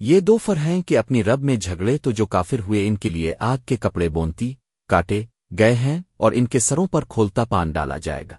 یہ دو فر ہیں کہ اپنی رب میں جھگڑے تو جو کافر ہوئے ان کے لیے آگ کے کپڑے بونتی، کاٹے گئے ہیں اور ان کے سروں پر کھولتا پان ڈالا جائے گا۔